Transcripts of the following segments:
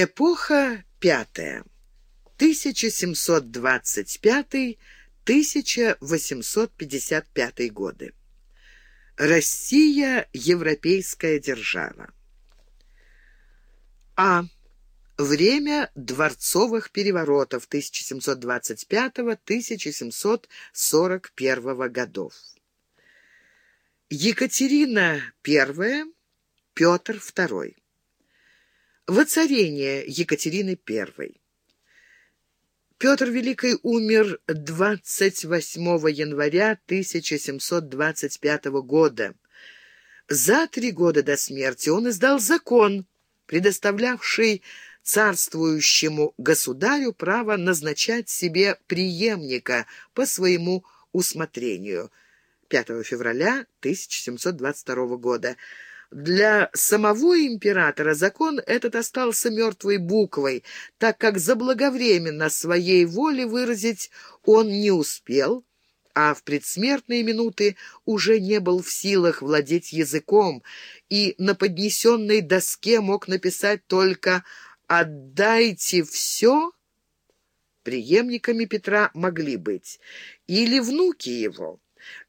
Эпоха пятая. 1725-1855 годы. Россия – европейская держава. А. Время дворцовых переворотов 1725-1741 годов. Екатерина I, Петр II. Воцарение Екатерины I. Петр Великий умер 28 января 1725 года. За три года до смерти он издал закон, предоставлявший царствующему государю право назначать себе преемника по своему усмотрению. 5 февраля 1722 года. Для самого императора закон этот остался мертвой буквой, так как заблаговременно своей воли выразить он не успел, а в предсмертные минуты уже не был в силах владеть языком и на поднесенной доске мог написать только «отдайте все», преемниками Петра могли быть, или внуки его.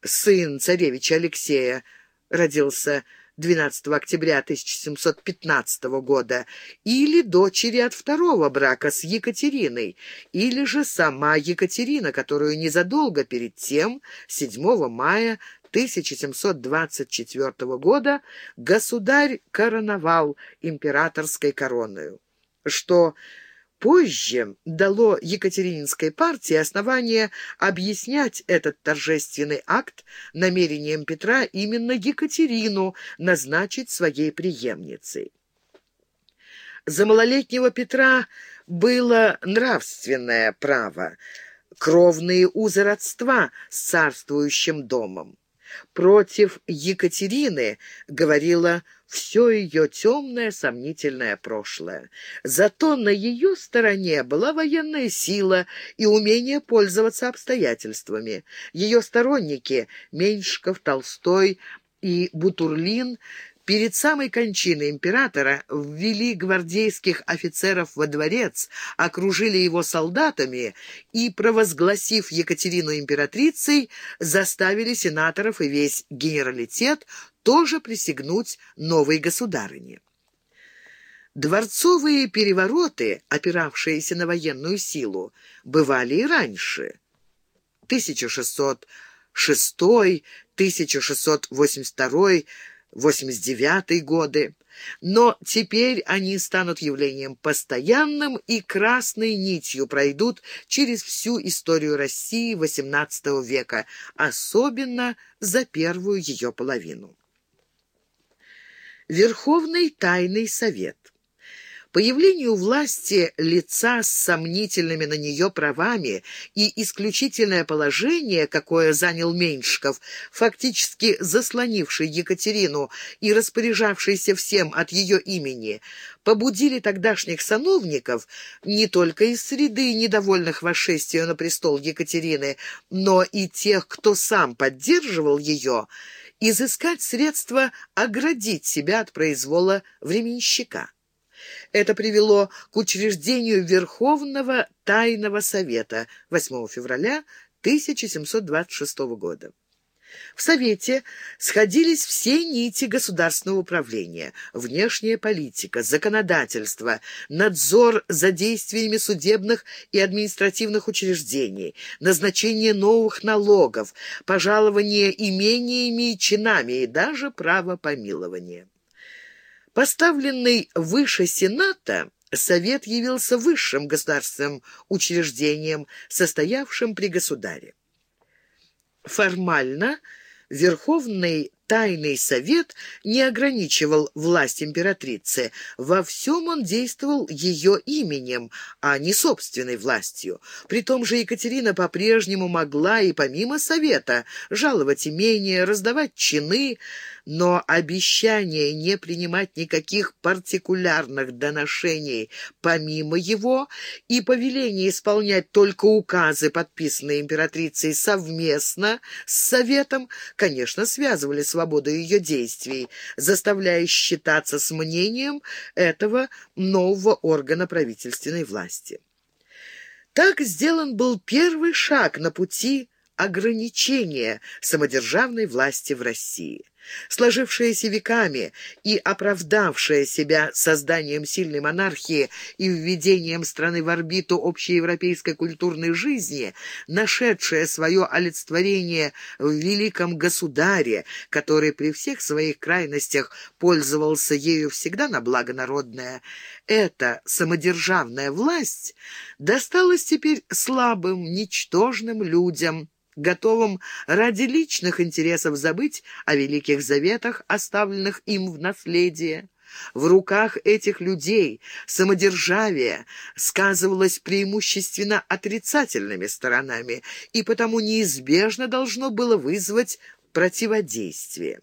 Сын царевича Алексея родился 12 октября 1715 года, или дочери от второго брака с Екатериной, или же сама Екатерина, которую незадолго перед тем, 7 мая 1724 года, государь короновал императорской короною, что позже дало Екатерининской партии основание объяснять этот торжественный акт намерением Петра именно Екатерину назначить своей преемницей. За малолетнего Петра было нравственное право, кровные узы родства с царствующим домом. Против Екатерины говорила все ее темное, сомнительное прошлое. Зато на ее стороне была военная сила и умение пользоваться обстоятельствами. Ее сторонники Меньшиков, Толстой и Бутурлин Перед самой кончиной императора ввели гвардейских офицеров во дворец, окружили его солдатами и, провозгласив Екатерину императрицей, заставили сенаторов и весь генералитет тоже присягнуть новой государыне. Дворцовые перевороты, опиравшиеся на военную силу, бывали и раньше. 1606, 1682 89 годы. Но теперь они станут явлением постоянным и красной нитью пройдут через всю историю России XVIII века, особенно за первую ее половину. Верховный тайный совет Появлению власти лица с сомнительными на нее правами и исключительное положение, какое занял Меньшиков, фактически заслонивший Екатерину и распоряжавшийся всем от ее имени, побудили тогдашних сановников не только из среды недовольных восшествию на престол Екатерины, но и тех, кто сам поддерживал ее, изыскать средства оградить себя от произвола временщика. Это привело к учреждению Верховного Тайного Совета 8 февраля 1726 года. В Совете сходились все нити государственного управления, внешняя политика, законодательство, надзор за действиями судебных и административных учреждений, назначение новых налогов, пожалование имениями и чинами и даже право помилования. Поставленный выше Сената, Совет явился высшим государственным учреждением, состоявшим при государе. Формально Верховный Тайный Совет не ограничивал власть императрицы. Во всем он действовал ее именем, а не собственной властью. При том же Екатерина по-прежнему могла и помимо Совета жаловать имения, раздавать чины, но обещание не принимать никаких партикулярных доношений помимо его и повеление исполнять только указы, подписанные императрицей совместно с Советом, конечно, связывали свободу ее действий, заставляя считаться с мнением этого нового органа правительственной власти. Так сделан был первый шаг на пути ограничения самодержавной власти в России. Сложившаяся веками и оправдавшая себя созданием сильной монархии и введением страны в орбиту общеевропейской культурной жизни, нашедшая свое олицетворение в великом государе, который при всех своих крайностях пользовался ею всегда на благо народное, эта самодержавная власть досталась теперь слабым, ничтожным людям, готовым ради личных интересов забыть о великих заветах, оставленных им в наследие. В руках этих людей самодержавие сказывалось преимущественно отрицательными сторонами и потому неизбежно должно было вызвать противодействие.